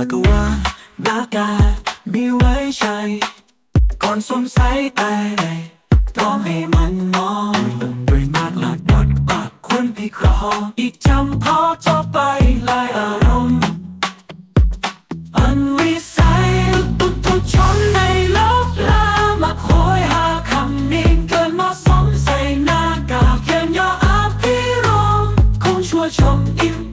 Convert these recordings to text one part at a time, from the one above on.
สักว่าหน้ากามีไว้ใช้ก่อนสวมใส่ไปต้องให้มันมองด้วยมากหลักบทบาทควรพิเคราะห์อีกจำพอจบไปลายอารมณ์อันวิสัยทุกทุกชนในโลกลามาคอยหาคำนิ่งเกินเหมาะสมใส่หน้ากากเขียนย่ออาภิรมคงชั่วชมอิ่ม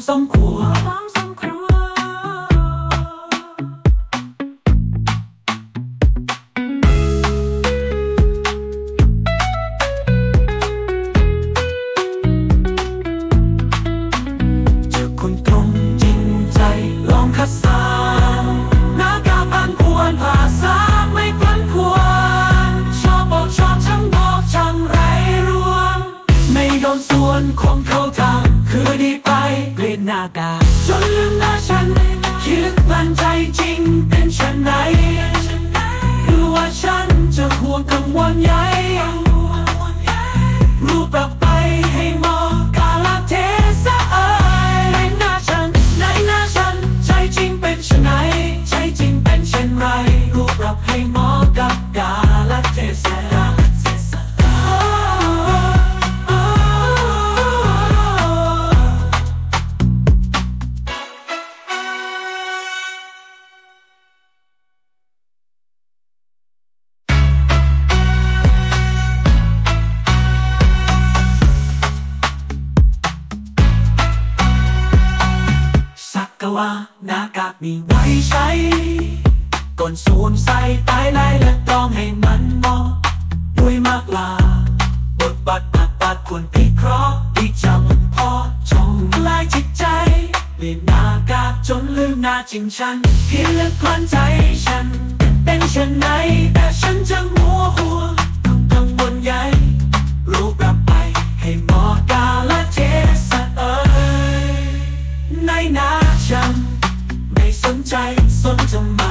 มต รูปแบบให้เหมอ กับกาลเทศะโอ้โอ้โอ้สักกะว่าหน้ากากมีไว้ใช้ก่อนสวมใส่ตายไล่และต้องให้มันมาะด้วยมากลาบทบาทอักปาดควรพิเคราะห์อีกจำพอจงลายจิตใจเปลี่ยนหน้ากากจนลืมหน้าจริงฉันเห็นและควันใจฉัน เป็นเช่นไหนแต่ฉันจะมัวหัวต้องกังวลใยรูปแบบไปให้หมอกาละเทศะเอ่ยในหน้าฉันไม่สนใจสนจะมา